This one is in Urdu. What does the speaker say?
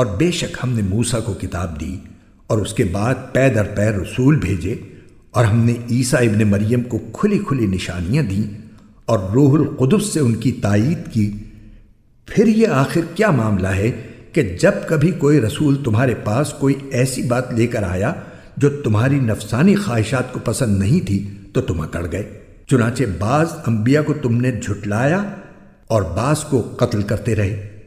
اور بے شک ہم نے موسا کو کتاب دی اور اس کے بعد پے در پے رسول بھیجے اور ہم نے عیسیٰ ابن مریم کو کھلی کھلی نشانیاں دیں اور روح القدس سے ان کی تائید کی۔ پھر یہ آخر کیا معاملہ ہے کہ جب کبھی کوئی رسول تمہارے پاس کوئی ایسی بات لے کر آیا جو تمہاری نفسانی خواہشات کو پسند نہیں تھی تو تم اکڑ گئے۔ چنانچہ بعض انبیاء کو تم نے جھٹلایا اور بعض کو قتل کرتے رہے۔